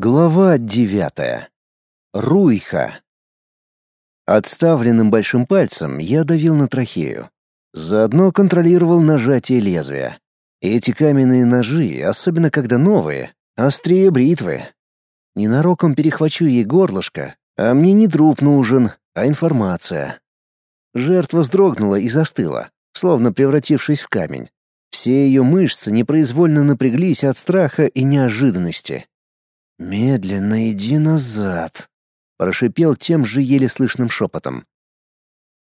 Глава девятая. Руйха. Отставленным большим пальцем я давил на трахею. Заодно контролировал нажатие лезвия. Эти каменные ножи, особенно когда новые, острее бритвы. Ненароком перехвачу ей горлышко, а мне не труп нужен, а информация. Жертва вздрогнула и застыла, словно превратившись в камень. Все ее мышцы непроизвольно напряглись от страха и неожиданности. «Медленно иди назад», — прошипел тем же еле слышным шепотом.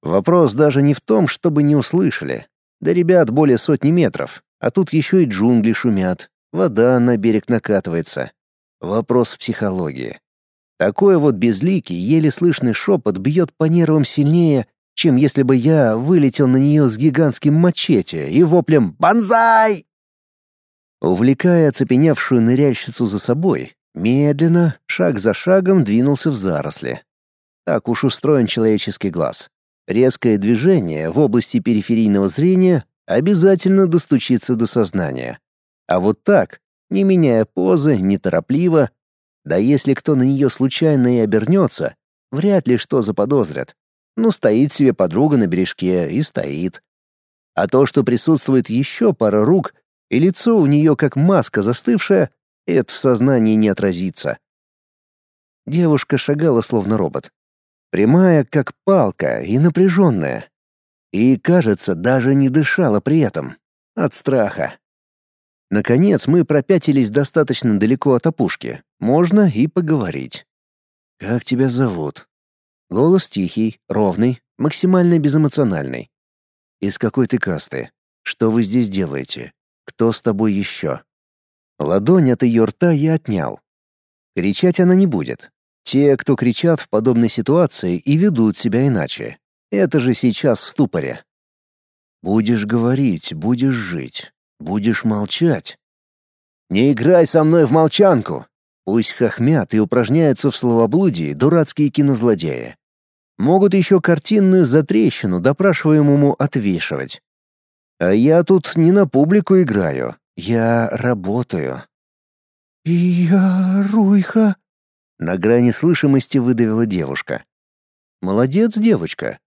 Вопрос даже не в том, чтобы не услышали. Да ребят более сотни метров, а тут еще и джунгли шумят, вода на берег накатывается. Вопрос в психологии. Такой вот безликий, еле слышный шепот бьет по нервам сильнее, чем если бы я вылетел на нее с гигантским мачете и воплем «Бонзай!». Увлекая оцепеневшую ныряльщицу за собой, Медленно, шаг за шагом двинулся в заросли. Так уж устроен человеческий глаз. Резкое движение в области периферийного зрения обязательно достучится до сознания. А вот так, не меняя позы, неторопливо, да если кто на нее случайно и обернется, вряд ли что заподозрят. Ну, стоит себе подруга на бережке и стоит. А то, что присутствует еще пара рук, и лицо у нее как маска застывшая, это в сознании не отразится. Девушка шагала словно робот. Прямая, как палка, и напряженная. И, кажется, даже не дышала при этом. От страха. Наконец мы пропятились достаточно далеко от опушки. Можно и поговорить. «Как тебя зовут?» Голос тихий, ровный, максимально безэмоциональный. «Из какой ты касты? Что вы здесь делаете? Кто с тобой еще?» Ладонь от ее рта я отнял. Кричать она не будет. Те, кто кричат в подобной ситуации и ведут себя иначе. Это же сейчас в ступоре. Будешь говорить, будешь жить, будешь молчать. Не играй со мной в молчанку. Пусть хохмят и упражняются в словоблудии дурацкие кинозлодеи. Могут еще картинную затрещину допрашиваемому отвешивать. А я тут не на публику играю, я работаю. Я Руйха. На грани слышимости выдавила девушка. Молодец, девочка.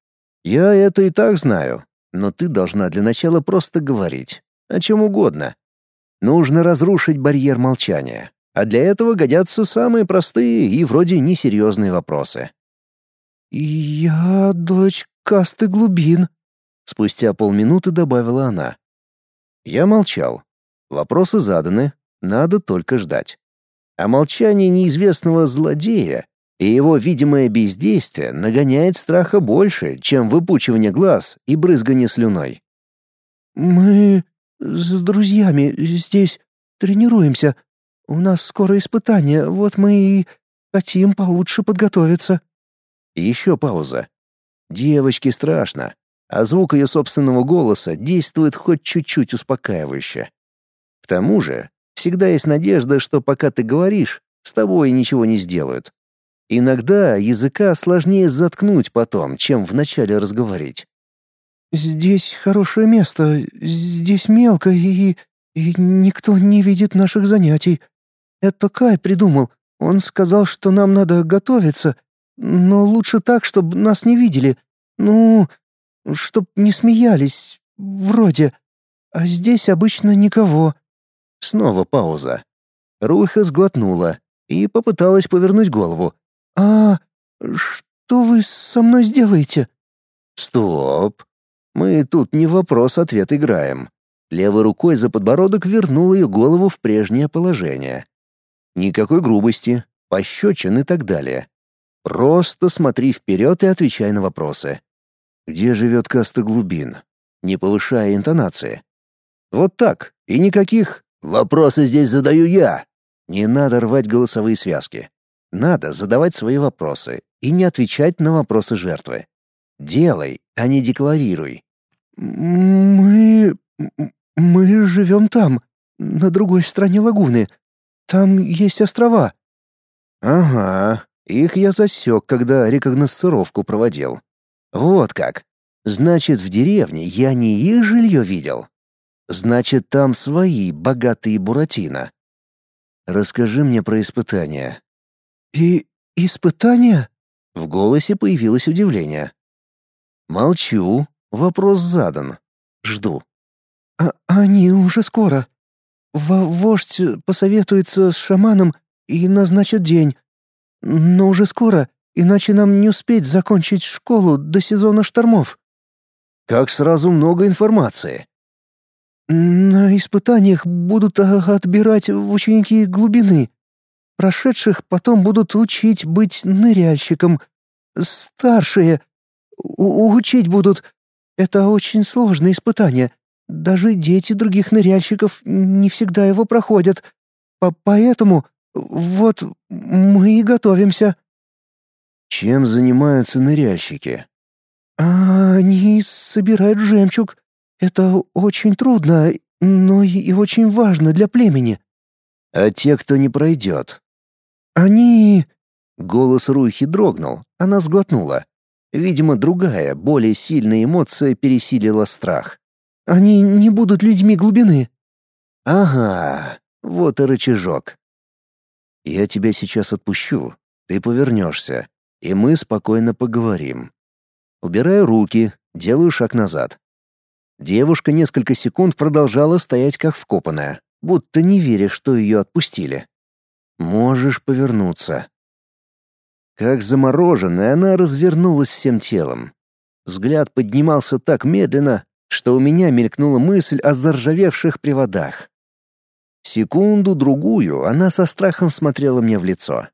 Я это и так знаю, но ты должна для начала просто говорить о чем угодно. Нужно разрушить барьер молчания, а для этого годятся самые простые и вроде несерьезные вопросы. «Я дочь касты глубин», — спустя полминуты добавила она. Я молчал, Вопросы заданы, надо только ждать. А молчание неизвестного злодея и его видимое бездействие нагоняет страха больше, чем выпучивание глаз и брызгание слюной. «Мы с друзьями здесь тренируемся. У нас скоро испытание, вот мы и хотим получше подготовиться». Еще пауза. Девочке страшно, а звук ее собственного голоса действует хоть чуть-чуть успокаивающе тому же, всегда есть надежда, что пока ты говоришь, с тобой ничего не сделают. Иногда языка сложнее заткнуть потом, чем вначале разговорить. «Здесь хорошее место, здесь мелко, и, и никто не видит наших занятий. Это Кай придумал. Он сказал, что нам надо готовиться, но лучше так, чтобы нас не видели. Ну, чтоб не смеялись, вроде. А здесь обычно никого. Снова пауза. Руха сглотнула и попыталась повернуть голову. «А что вы со мной сделаете?» «Стоп. Мы тут не вопрос-ответ играем». Левой рукой за подбородок вернул ее голову в прежнее положение. Никакой грубости, пощечин и так далее. Просто смотри вперед и отвечай на вопросы. Где живет каста глубин? Не повышая интонации. Вот так, и никаких Вопросы здесь задаю я. Не надо рвать голосовые связки. Надо задавать свои вопросы и не отвечать на вопросы жертвы. Делай, а не декларируй. Мы... мы живем там, на другой стороне лагуны. Там есть острова. Ага, их я засек, когда рекогносцировку проводил. Вот как. Значит, в деревне я не их жилье видел, Значит, там свои богатые Буратино. Расскажи мне про испытания». «И испытания?» В голосе появилось удивление. Молчу, вопрос задан. Жду. А они уже скоро. В вождь посоветуется с шаманом и назначит день. Но уже скоро, иначе нам не успеть закончить школу до сезона штормов. Как сразу много информации. На испытаниях будут отбирать ученики глубины. Прошедших потом будут учить быть ныряльщиком. Старшие учить будут. Это очень сложное испытание. Даже дети других ныряльщиков не всегда его проходят. По поэтому вот мы и готовимся. Чем занимаются ныряльщики? А они собирают жемчуг. Это очень трудно, но и очень важно для племени. А те, кто не пройдет? Они... Голос Руихи дрогнул, она сглотнула. Видимо, другая, более сильная эмоция пересилила страх. «Они не будут людьми глубины». «Ага, вот и рычажок. Я тебя сейчас отпущу, ты повернешься, и мы спокойно поговорим. Убираю руки, делаю шаг назад. Девушка несколько секунд продолжала стоять как вкопанная, будто не веря, что ее отпустили. Можешь повернуться. Как замороженная, она развернулась всем телом. Взгляд поднимался так медленно, что у меня мелькнула мысль о заржавевших приводах. Секунду-другую она со страхом смотрела мне в лицо.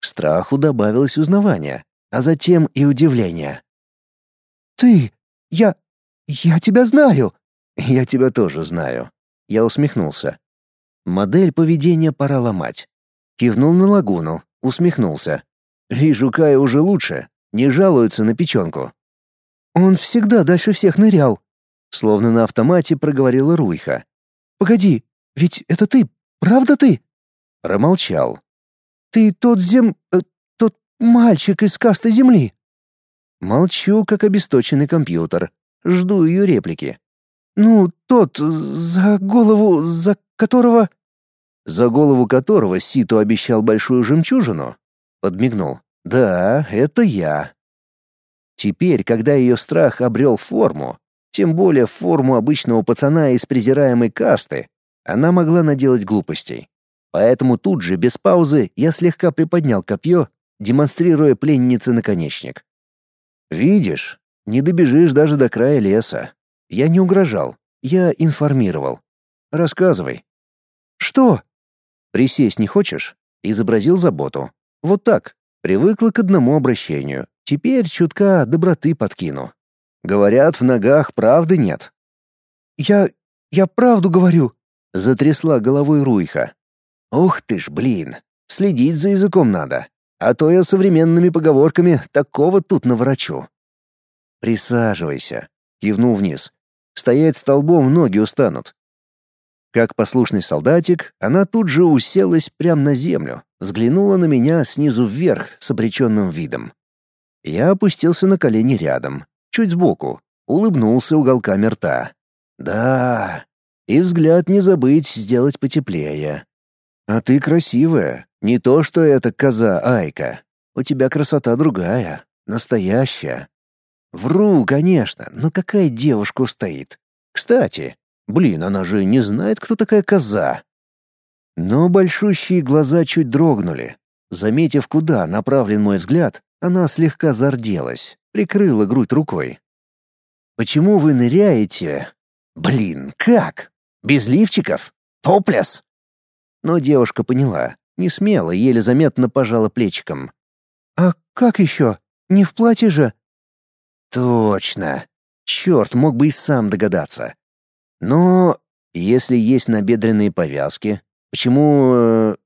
К страху добавилось узнавание, а затем и удивление. «Ты! Я... я тебя знаю!» «Я тебя тоже знаю». Я усмехнулся. Модель поведения пора ломать. Кивнул на лагуну, усмехнулся. Вижу, Кая уже лучше, не жалуется на печенку. Он всегда дальше всех нырял, словно на автомате проговорила Руйха. Погоди, ведь это ты, правда ты? Промолчал. Ты тот зем... Э, тот мальчик из касты земли. Молчу, как обесточенный компьютер. Жду ее реплики. Ну, тот, за голову, за которого... За голову которого Ситу обещал большую жемчужину? Подмигнул. «Да, это я». Теперь, когда ее страх обрел форму, тем более форму обычного пацана из презираемой касты, она могла наделать глупостей. Поэтому тут же, без паузы, я слегка приподнял копье, демонстрируя пленнице наконечник. «Видишь, не добежишь даже до края леса. Я не угрожал, я информировал. Рассказывай». «Что?» «Присесть не хочешь?» Изобразил заботу. Вот так. Привыкла к одному обращению. Теперь чутка доброты подкину. Говорят, в ногах правды нет. Я... я правду говорю. Затрясла головой Руйха. Ух ты ж, блин. Следить за языком надо. А то я современными поговорками такого тут наворочу. Присаживайся. Кивнул вниз. Стоять столбом ноги устанут. Как послушный солдатик, она тут же уселась прямо на землю, взглянула на меня снизу вверх с обреченным видом. Я опустился на колени рядом, чуть сбоку, улыбнулся уголками рта. «Да, и взгляд не забыть сделать потеплее. А ты красивая, не то что эта коза Айка. У тебя красота другая, настоящая. Вру, конечно, но какая девушка стоит? Кстати, Блин, она же не знает, кто такая коза. Но большущие глаза чуть дрогнули. Заметив, куда направлен мой взгляд, она слегка зарделась, прикрыла грудь рукой. «Почему вы ныряете? Блин, как? Без лифчиков? Топлес?» Но девушка поняла, не смело, еле заметно пожала плечиком. «А как еще? Не в платье же?» «Точно. Черт, мог бы и сам догадаться. Но если есть набедренные повязки, почему э,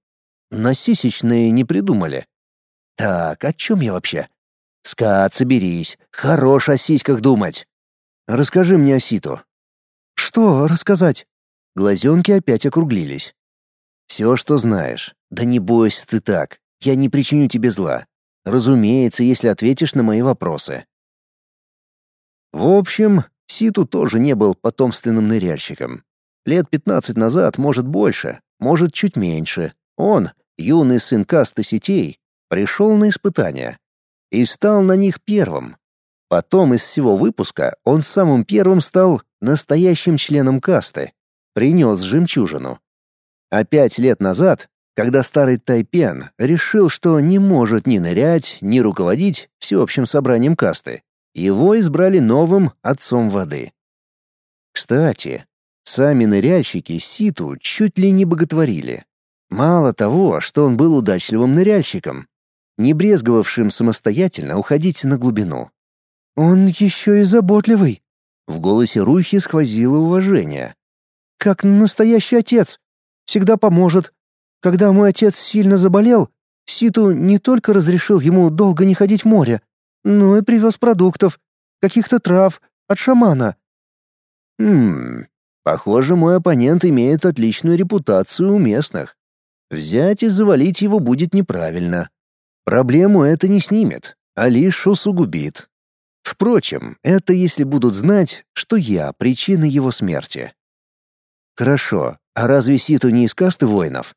на сисечные не придумали? Так, о чем я вообще? Скат, соберись. Хорош о сиськах думать. Расскажи мне о Ситу. Что рассказать? Глазенки опять округлились. Все, что знаешь. Да не бойся ты так. Я не причиню тебе зла. Разумеется, если ответишь на мои вопросы. В общем, Ситу тоже не был потомственным ныряльщиком. Лет 15 назад, может, больше, может, чуть меньше. Он, юный сын касты сетей, пришел на испытания и стал на них первым. Потом из всего выпуска он самым первым стал настоящим членом касты, принес жемчужину. А пять лет назад, когда старый Тайпен решил, что не может ни нырять, ни руководить всеобщим собранием касты, его избрали новым отцом воды. Кстати, сами ныряльщики Ситу чуть ли не боготворили. Мало того, что он был удачливым ныряльщиком, не брезговавшим самостоятельно уходить на глубину. «Он еще и заботливый», — в голосе Рухи сквозило уважение. «Как настоящий отец. Всегда поможет. Когда мой отец сильно заболел, Ситу не только разрешил ему долго не ходить в море, но и привез продуктов, каких-то трав, от шамана». «Хм, похоже, мой оппонент имеет отличную репутацию у местных. Взять и завалить его будет неправильно. Проблему это не снимет, а лишь усугубит. Впрочем, это если будут знать, что я причина его смерти. Хорошо, а разве Ситу не из касты воинов?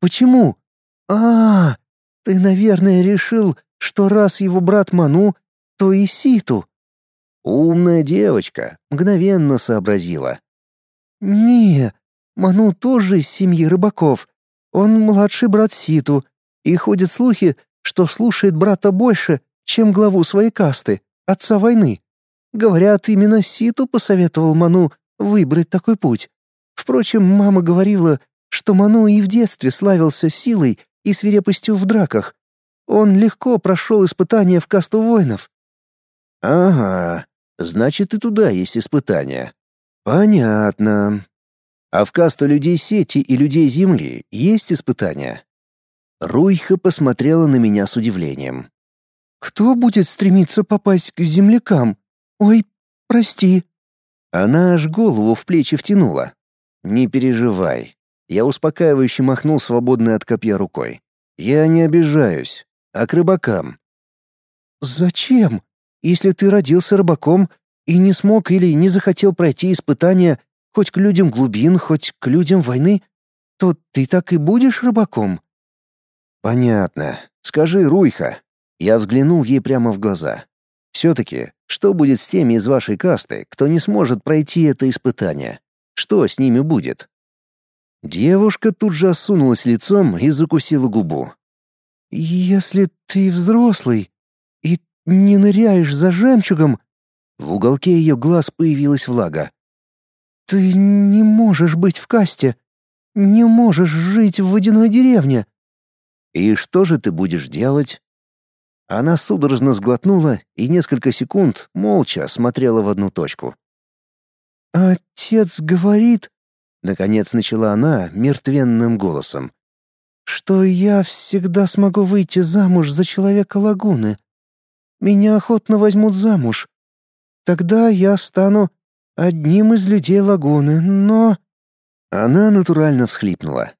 Почему? А, -а, а, ты, наверное, решил, что раз его брат Ману, то и Ситу. Умная девочка, мгновенно сообразила. Не, Ману тоже из семьи рыбаков, он младший брат Ситу, и ходят слухи, что слушает брата больше, чем главу своей касты, отца войны. Говорят, именно Ситу посоветовал Ману выбрать такой путь. Впрочем, мама говорила, что Ману и в детстве славился силой и свирепостью в драках. Он легко прошел испытания в касту воинов. «Ага, значит, и туда есть испытания. Понятно. А в касту людей сети и людей земли есть испытания? Руйха посмотрела на меня с удивлением. Кто будет стремиться попасть к землякам? Ой, прости. Она аж голову в плечи втянула. Не переживай. Я успокаивающе махнул свободной от копья рукой. Я не обижаюсь, а к рыбакам. Зачем? Если ты родился рыбаком и не смог или не захотел пройти испытания хоть к людям глубин, хоть к людям войны, то ты так и будешь рыбаком». «Понятно. Скажи, Руйха». Я взглянул ей прямо в глаза. «Все-таки, что будет с теми из вашей касты, кто не сможет пройти это испытание? Что с ними будет?» Девушка тут же осунулась лицом и закусила губу. «Если ты взрослый и не ныряешь за жемчугом...» В уголке ее глаз появилась влага. «Ты не можешь быть в касте. Не можешь жить в водяной деревне». «И что же ты будешь делать?» Она судорожно сглотнула и несколько секунд молча смотрела в одну точку. «Отец говорит...» — наконец начала она мертвенным голосом. «Что я всегда смогу выйти замуж за человека лагуны. Меня охотно возьмут замуж. Тогда я стану одним из людей лагуны, но...» Она натурально всхлипнула.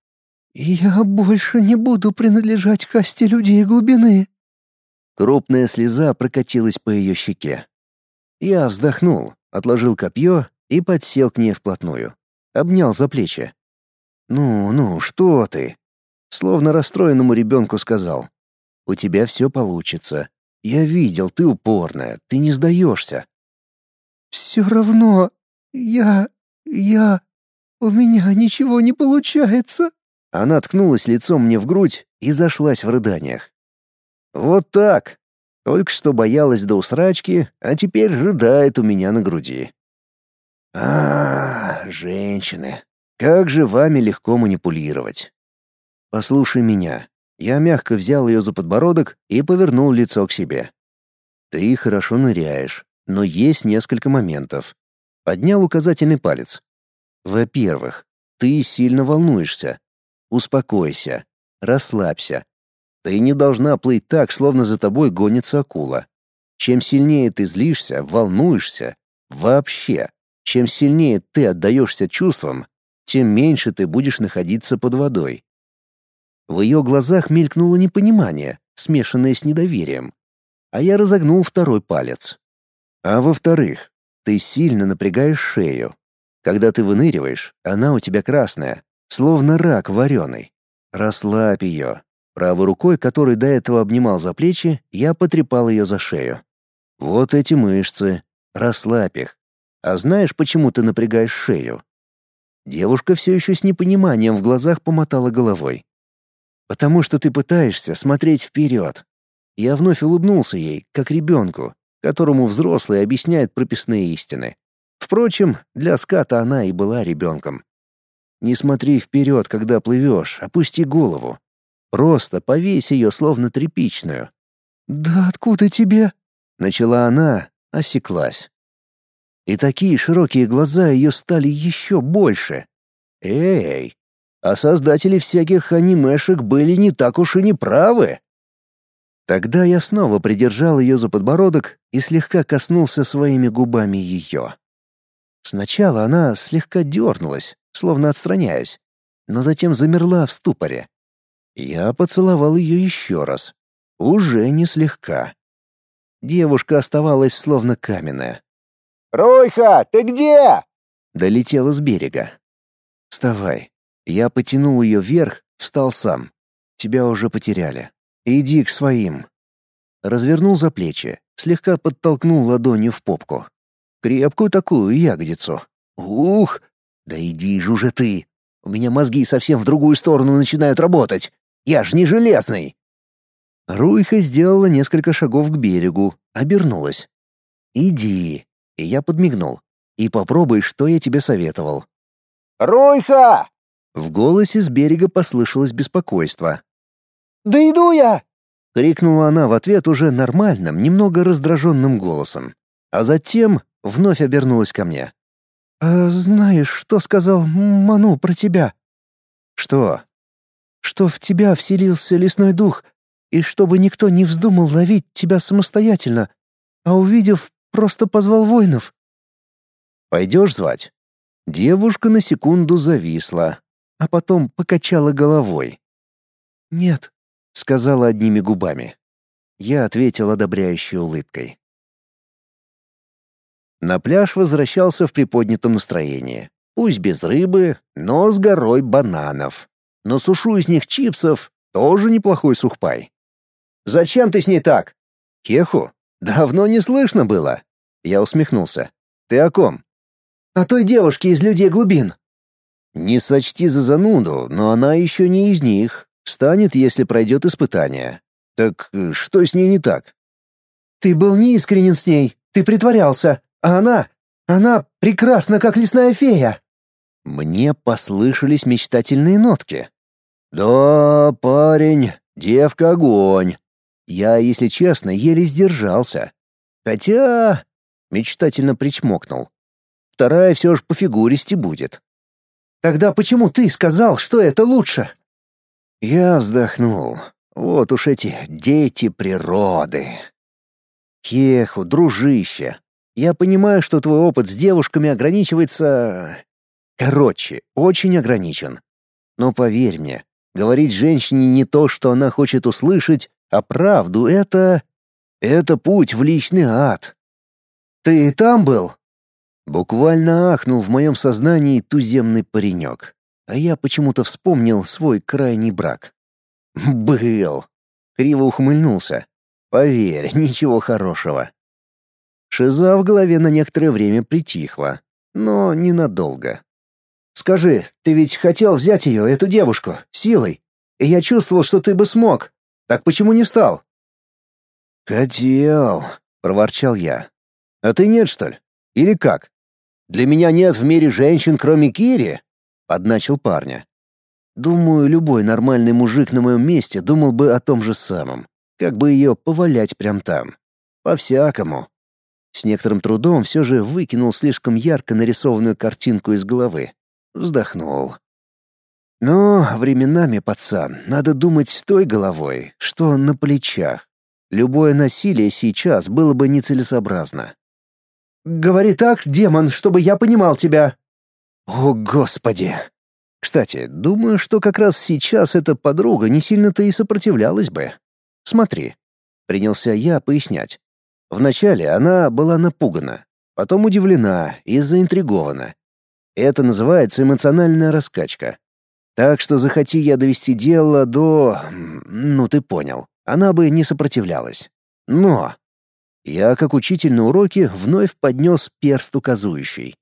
«Я больше не буду принадлежать касте людей глубины». Крупная слеза прокатилась по ее щеке. Я вздохнул, отложил копье и подсел к ней вплотную. Обнял за плечи. «Ну, ну, что ты?» Словно расстроенному ребенку сказал. «У тебя все получится. Я видел, ты упорная, ты не сдаешься. «Все равно я... я... у меня ничего не получается». Она ткнулась лицом мне в грудь и зашлась в рыданиях. «Вот так. Только что боялась до усрачки, а теперь рыдает у меня на груди». «А, женщины, как же вами легко манипулировать. Послушай меня». Я мягко взял ее за подбородок и повернул лицо к себе. «Ты хорошо ныряешь, но есть несколько моментов. Поднял указательный палец. Во-первых, ты сильно волнуешься. Успокойся, расслабься. Ты не должна плыть так, словно за тобой гонится акула. Чем сильнее ты злишься, волнуешься, вообще, чем сильнее ты отдаешься чувствам, тем меньше ты будешь находиться под водой. В ее глазах мелькнуло непонимание, смешанное с недоверием. А я разогнул второй палец. А во-вторых, ты сильно напрягаешь шею. Когда ты выныриваешь, она у тебя красная, словно рак вареный. Расслабь ее. Правой рукой, которой до этого обнимал за плечи, я потрепал ее за шею. Вот эти мышцы. Расслабь их. А знаешь, почему ты напрягаешь шею? Девушка все еще с непониманием в глазах помотала головой. «Потому что ты пытаешься смотреть вперед». Я вновь улыбнулся ей, как ребенку, которому взрослые объясняют прописные истины. Впрочем, для ската она и была ребенком. Не смотри вперед, когда плывешь, опусти голову. Просто повесь ее, словно тряпичную. «Да откуда тебе?» — начала она, осеклась. И такие широкие глаза ее стали еще больше. Эй, а создатели всяких анимешек были не так уж и не правы. Тогда я снова придержал ее за подбородок и слегка коснулся своими губами ее. Сначала она слегка дернулась, словно отстраняясь, но затем замерла в ступоре. Я поцеловал ее еще раз. Уже не слегка. Девушка оставалась словно каменная. «Руйха, ты где?» Долетела с берега. «Вставай». Я потянул ее вверх, встал сам. Тебя уже потеряли. Иди к своим. Развернул за плечи, слегка подтолкнул ладонью в попку. Крепкую такую ягодицу. Ух! Да иди же уже ты! У меня мозги совсем в другую сторону начинают работать. Я ж не железный. Руйха сделала несколько шагов к берегу, обернулась. «Иди», и я подмигнул. «И попробуй, что я тебе советовал». «Руйха!» В голосе с берега послышалось беспокойство. «Да иду я!» — крикнула она в ответ уже нормальным, немного раздраженным голосом. А затем вновь обернулась ко мне. «А знаешь, что сказал Ману про тебя?» «Что?» «Что в тебя вселился лесной дух, и чтобы никто не вздумал ловить тебя самостоятельно, а увидев, просто позвал воинов». «Пойдешь звать?» Девушка на секунду зависла, а потом покачала головой. «Нет», — сказала одними губами. Я ответил одобряющей улыбкой. На пляж возвращался в приподнятом настроении. Пусть без рыбы, но с горой бананов. Но сушу из них чипсов тоже неплохой сухпай. «Зачем ты с ней так?» «Кеху? Давно не слышно было». Я усмехнулся. «Ты о ком?» «О той девушке из людей глубин». «Не сочти за зануду, но она еще не из них. Станет, если пройдет испытание. Так э, что с ней не так?» «Ты был неискренен с ней. Ты притворялся. А она... Она прекрасна, как лесная фея». Мне послышались мечтательные нотки. «Да, парень, девка огонь». Я, если честно, еле сдержался. Хотя... Мечтательно причмокнул. Вторая все же по фигуристе будет. Тогда почему ты сказал, что это лучше? Я вздохнул. Вот уж эти дети природы. Хеху, дружище. Я понимаю, что твой опыт с девушками ограничивается... Короче, очень ограничен. Но поверь мне, говорить женщине не то, что она хочет услышать, а правду — это... Это путь в личный ад. Ты и там был? Буквально ахнул в моем сознании туземный паренек, а я почему-то вспомнил свой крайний брак. Был. Криво ухмыльнулся. Поверь, ничего хорошего. Шиза в голове на некоторое время притихла, но ненадолго. «Скажи, ты ведь хотел взять ее, эту девушку, силой, и я чувствовал, что ты бы смог. Так почему не стал?» «Хотел», — проворчал я. «А ты нет, что ли? Или как? Для меня нет в мире женщин, кроме Кири?» — подначил парня. Думаю, любой нормальный мужик на моем месте думал бы о том же самом. Как бы ее повалять прямо там. По-всякому. С некоторым трудом все же выкинул слишком ярко нарисованную картинку из головы. Вздохнул. Но временами, пацан, надо думать с той головой, что на плечах. Любое насилие сейчас было бы нецелесообразно. «Говори так, демон, чтобы я понимал тебя». «О, Господи!» Кстати, думаю, что как раз сейчас эта подруга не сильно-то и сопротивлялась бы. Смотри, принялся я пояснять. Вначале она была напугана, потом удивлена и заинтригована. Это называется эмоциональная раскачка. Так что захоти я довести дело до... Ну, ты понял. Она бы не сопротивлялась. Но... Я, как учитель на уроке, вновь поднес перст указующий.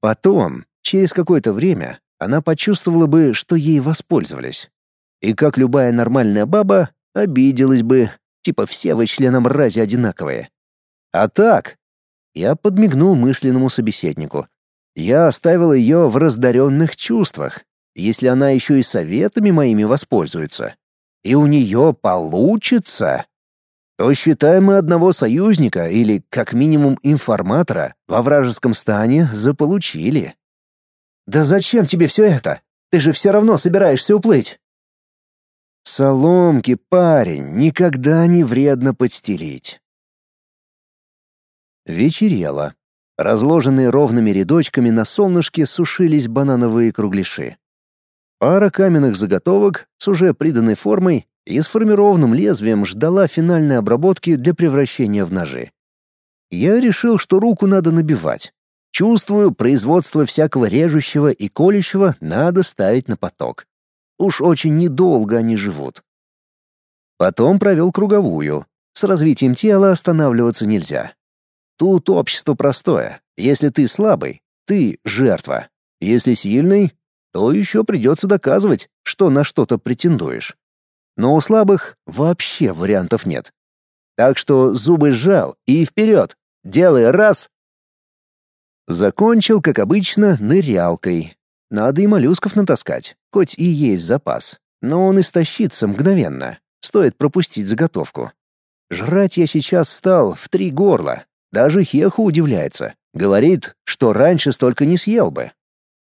Потом, через какое-то время, она почувствовала бы, что ей воспользовались. И как любая нормальная баба, обиделась бы, типа все вы члены мрази одинаковые. А так, я подмигнул мысленному собеседнику. Я оставил ее в раздаренных чувствах, если она еще и советами моими воспользуется. И у нее получится, то считай мы одного союзника или, как минимум, информатора во вражеском стане заполучили. «Да зачем тебе все это? Ты же все равно собираешься уплыть!» «Соломки, парень, никогда не вредно подстелить». Вечерело. Разложенные ровными рядочками на солнышке сушились банановые кругляши. Пара каменных заготовок с уже приданной формой и сформированным лезвием ждала финальной обработки для превращения в ножи. Я решил, что руку надо набивать. Чувствую, производство всякого режущего и колющего надо ставить на поток. Уж очень недолго они живут. Потом провел круговую. С развитием тела останавливаться нельзя. Тут общество простое. Если ты слабый, ты — жертва. Если сильный, то еще придется доказывать, что на что-то претендуешь. Но у слабых вообще вариантов нет. Так что зубы сжал и вперед. Делай раз. Закончил, как обычно, нырялкой. Надо и моллюсков натаскать, хоть и есть запас. Но он истощится мгновенно. Стоит пропустить заготовку. Жрать я сейчас стал в три горла, даже Хеху удивляется. Говорит, что раньше столько не съел бы.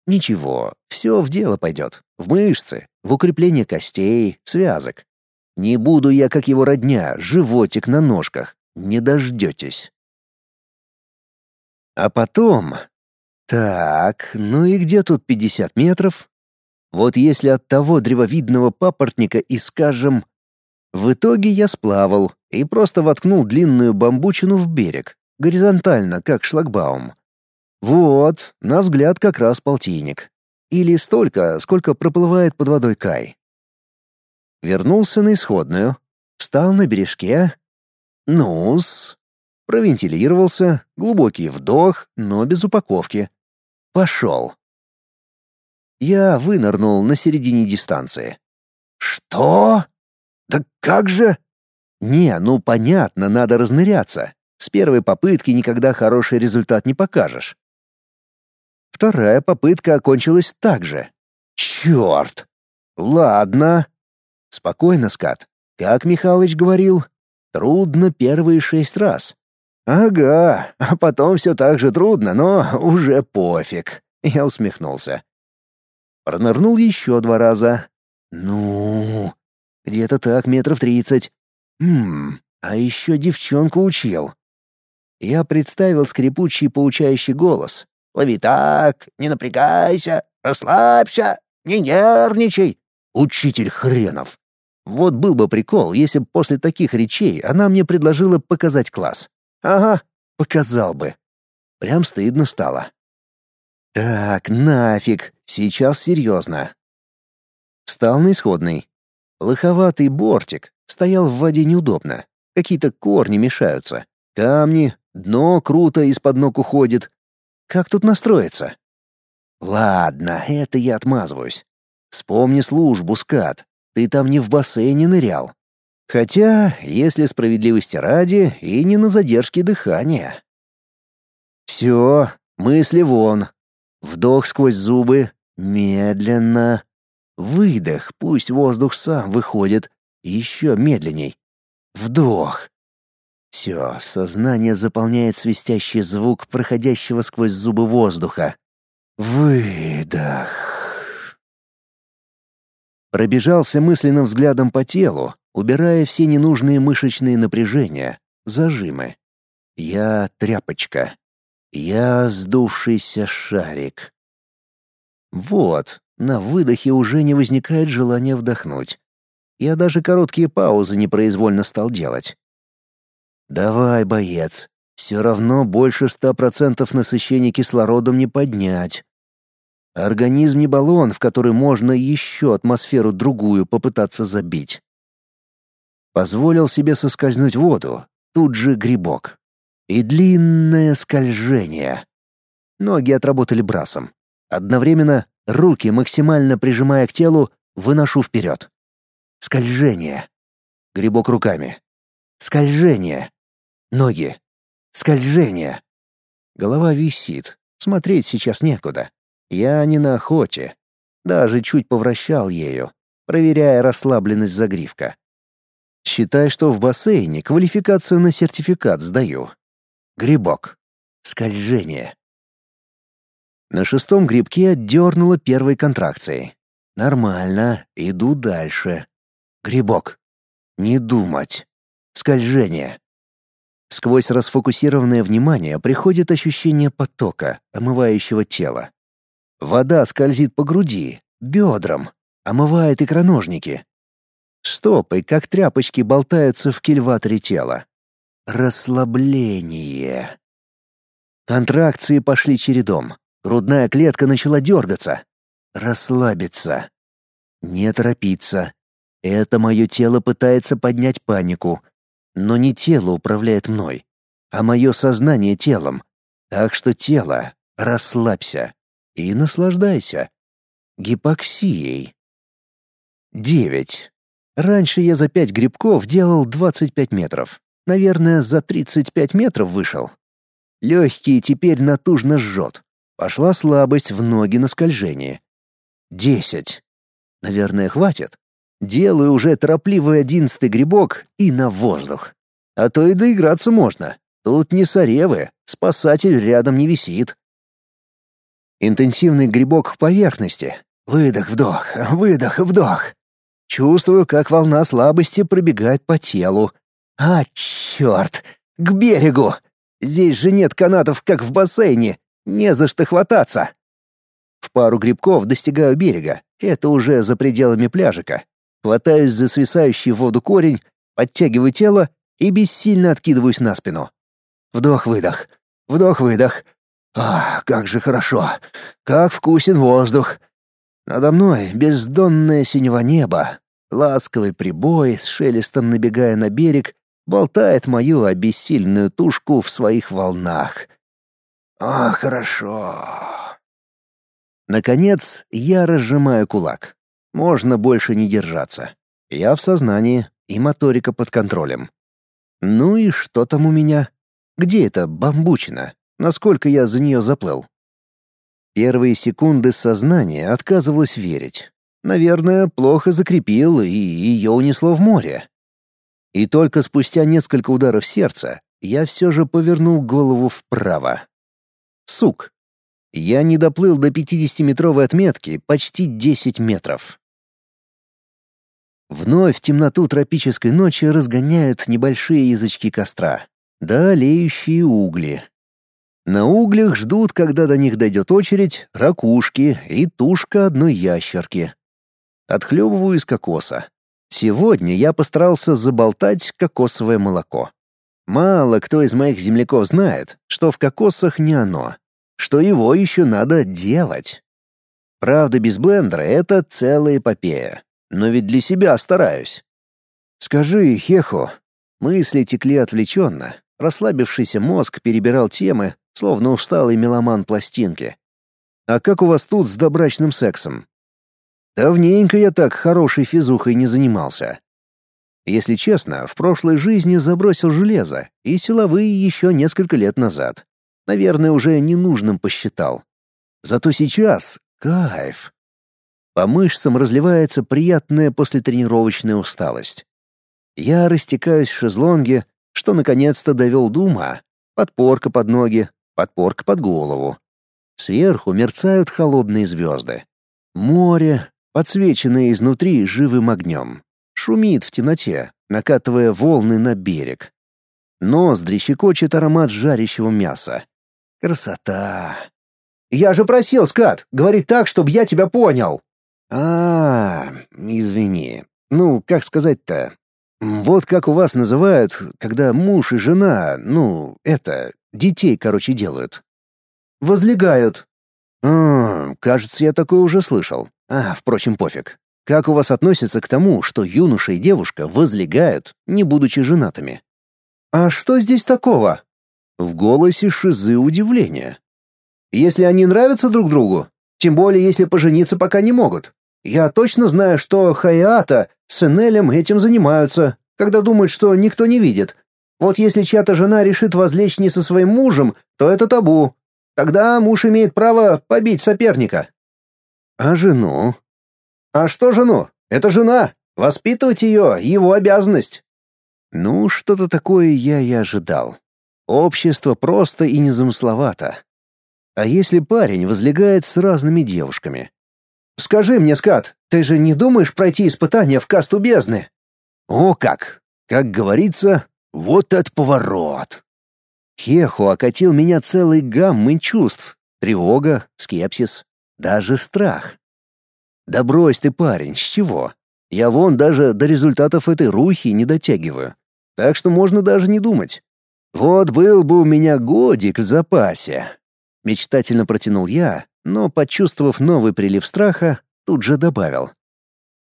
Ничего, все в дело пойдет. В мышцы, в укрепление костей, связок. Не буду я, как его родня, животик на ножках. Не дождетесь. А потом... Так, ну и где тут 50 метров? Вот если от того древовидного папоротника и, скажем... В итоге я сплавал и просто воткнул длинную бамбучину в берег, горизонтально, как шлагбаум. Вот, на взгляд как раз полтинник. Или столько, сколько проплывает под водой Кай. Вернулся на исходную, встал на бережке. Нус. Провентилировался, глубокий вдох, но без упаковки. Пошел. Я вынырнул на середине дистанции. «Что? Да как же?» «Не, ну понятно, надо разныряться. С первой попытки никогда хороший результат не покажешь. Вторая попытка окончилась так же. Черт! Ладно. Спокойно, скат. Как Михалыч говорил, трудно первые шесть раз. Ага, а потом все так же трудно, но уже пофиг. Я усмехнулся. Пронырнул еще два раза. Ну, где-то так метров тридцать. Хм, а еще девчонку учил. Я представил скрипучий поучающий голос. «Лови так, не напрягайся, расслабься, не нервничай, учитель хренов». Вот был бы прикол, если бы после таких речей она мне предложила показать класс. Ага, показал бы. Прям стыдно стало. Так, нафиг, сейчас серьезно. Встал на исходный. Лоховатый бортик стоял в воде неудобно. Какие-то корни мешаются. Камни, Дно круто из-под ног уходит. Как тут настроиться? Ладно, это я отмазываюсь. Вспомни службу, скат. Ты там не в бассейне нырял. Хотя, если справедливости ради, и не на задержке дыхания. Все, мысли вон. Вдох сквозь зубы, медленно. Выдох, пусть воздух сам выходит. Еще медленней. Вдох. Все, сознание заполняет свистящий звук проходящего сквозь зубы воздуха. Выдох. Пробежался мысленным взглядом по телу, убирая все ненужные мышечные напряжения, зажимы. Я тряпочка. Я сдувшийся шарик. Вот, на выдохе уже не возникает желания вдохнуть. Я даже короткие паузы непроизвольно стал делать. Давай, боец. Все равно больше ста процентов насыщения кислородом не поднять. Организм не баллон, в который можно еще атмосферу другую попытаться забить. Позволил себе соскользнуть в воду, тут же грибок. И длинное скольжение. Ноги отработали брасом. Одновременно руки, максимально прижимая к телу, выношу вперед. Скольжение. Грибок руками. Скольжение. Ноги. Скольжение. Голова висит. Смотреть сейчас некуда. Я не на охоте. Даже чуть повращал ею, проверяя расслабленность загривка. Считай, что в бассейне квалификацию на сертификат сдаю. Грибок. Скольжение. На шестом грибке отдернуло первой контракцией. Нормально, иду дальше. Грибок. Не думать. Скольжение. Сквозь расфокусированное внимание приходит ощущение потока, омывающего тело. Вода скользит по груди, бедрам, омывает икроножники. Стопы, как тряпочки, болтаются в кильваторе тела. Расслабление. Контракции пошли чередом. Грудная клетка начала дергаться. Расслабиться. Не торопиться. Это мое тело пытается поднять панику. Но не тело управляет мной, а мое сознание телом. Так что тело, расслабься и наслаждайся. Гипоксией. Девять. Раньше я за пять грибков делал двадцать пять метров. Наверное, за тридцать пять метров вышел. Легкие теперь натужно жжет. Пошла слабость в ноги на скольжение. Десять. Наверное, хватит. Делаю уже торопливый одиннадцатый грибок и на воздух. А то и доиграться можно. Тут не соревы, спасатель рядом не висит. Интенсивный грибок к поверхности. Выдох-вдох, выдох-вдох. Чувствую, как волна слабости пробегает по телу. А, черт! К берегу! Здесь же нет канатов, как в бассейне. Не за что хвататься. В пару грибков достигаю берега. Это уже за пределами пляжика. Хватаюсь за свисающий в воду корень, подтягиваю тело и бессильно откидываюсь на спину. Вдох-выдох. Вдох-выдох. Ах, как же хорошо. Как вкусен воздух. Надо мной бездонное синего неба. Ласковый прибой, с шелестом набегая на берег, болтает мою обессильную тушку в своих волнах. А, хорошо. Наконец, я разжимаю кулак. Можно больше не держаться. Я в сознании, и моторика под контролем. Ну и что там у меня? Где эта бамбучина? Насколько я за нее заплыл? Первые секунды сознания отказывалось верить. Наверное, плохо закрепил, и ее унесло в море. И только спустя несколько ударов сердца я все же повернул голову вправо. Сук. Я не доплыл до 50-метровой отметки почти 10 метров. Вновь темноту тропической ночи разгоняют небольшие язычки костра, да олеющие угли. На углях ждут, когда до них дойдет очередь, ракушки и тушка одной ящерки. Отхлебываю из кокоса. Сегодня я постарался заболтать кокосовое молоко. Мало кто из моих земляков знает, что в кокосах не оно, что его еще надо делать. Правда, без блендера это целая эпопея. Но ведь для себя стараюсь. Скажи, Хехо, мысли текли отвлеченно. Расслабившийся мозг перебирал темы, словно усталый меломан пластинки. А как у вас тут с добрачным сексом? Давненько я так хорошей физухой не занимался. Если честно, в прошлой жизни забросил железо и силовые еще несколько лет назад. Наверное, уже ненужным посчитал. Зато сейчас кайф. По мышцам разливается приятная послетренировочная усталость. Я растекаюсь в шезлонге, что наконец-то довел до ума. Подпорка под ноги, подпорка под голову. Сверху мерцают холодные звезды. Море, подсвеченное изнутри живым огнем. Шумит в темноте, накатывая волны на берег. Ноздри щекочет аромат жарящего мяса. Красота! «Я же просил, Скат, говорить так, чтобы я тебя понял!» «А, извини. Ну, как сказать-то? Вот как у вас называют, когда муж и жена, ну, это, детей, короче, делают». «Возлегают». А, кажется, я такое уже слышал. А, впрочем, пофиг. Как у вас относятся к тому, что юноша и девушка возлегают, не будучи женатыми? А что здесь такого? В голосе Шизы удивление. Если они нравятся друг другу, тем более если пожениться пока не могут. Я точно знаю, что Хаята с Энелем этим занимаются, когда думают, что никто не видит. Вот если чья-то жена решит возлечь не со своим мужем, то это табу. Тогда муж имеет право побить соперника. А жену? А что жену? Это жена. Воспитывать ее — его обязанность. Ну, что-то такое я и ожидал. Общество просто и незамысловато. А если парень возлегает с разными девушками? Скажи мне, Скат, ты же не думаешь пройти испытание в касту бездны? О как! Как говорится, вот этот поворот! Хеху окатил меня целой гаммой чувств. Тревога, скепсис, даже страх. Да брось ты, парень, с чего? Я вон даже до результатов этой рухи не дотягиваю. Так что можно даже не думать. Вот был бы у меня годик в запасе. Мечтательно протянул я, но, почувствовав новый прилив страха, тут же добавил.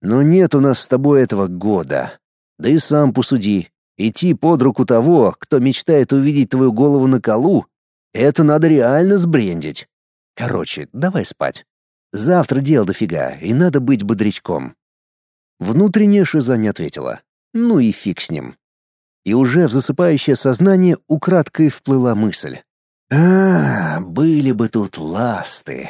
«Но нет у нас с тобой этого года. Да и сам посуди. Идти под руку того, кто мечтает увидеть твою голову на колу, это надо реально сбрендить. Короче, давай спать. Завтра дел дофига, и надо быть бодрячком». Внутренняя шиза не ответила. Ну и фиг с ним. И уже в засыпающее сознание украдкой вплыла мысль. А, были бы тут ласты.